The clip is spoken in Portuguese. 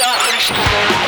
só Cristo.